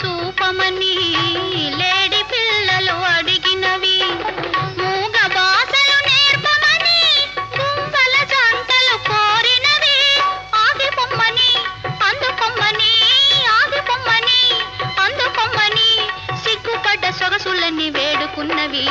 చూపమని లేడి పిల్లలు అడిగినవి. మూగ భాషలు నేర్పమని గుంపల జంటలు కోరినవి. ఆగి పొమ్మని అందుకొమ్మని ఆగి అందుకొమ్మని సిగ్గుపడ్డ సొగసులని వేడుకున్నవి.